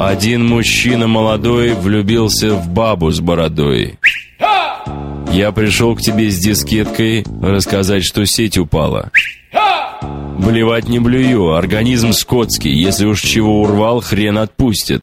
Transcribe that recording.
Один мужчина молодой влюбился в бабу с бородой. Я пришел к тебе с дискеткой рассказать, что сеть упала. Блевать не блюю, организм скотский, если уж чего урвал, хрен отпустит.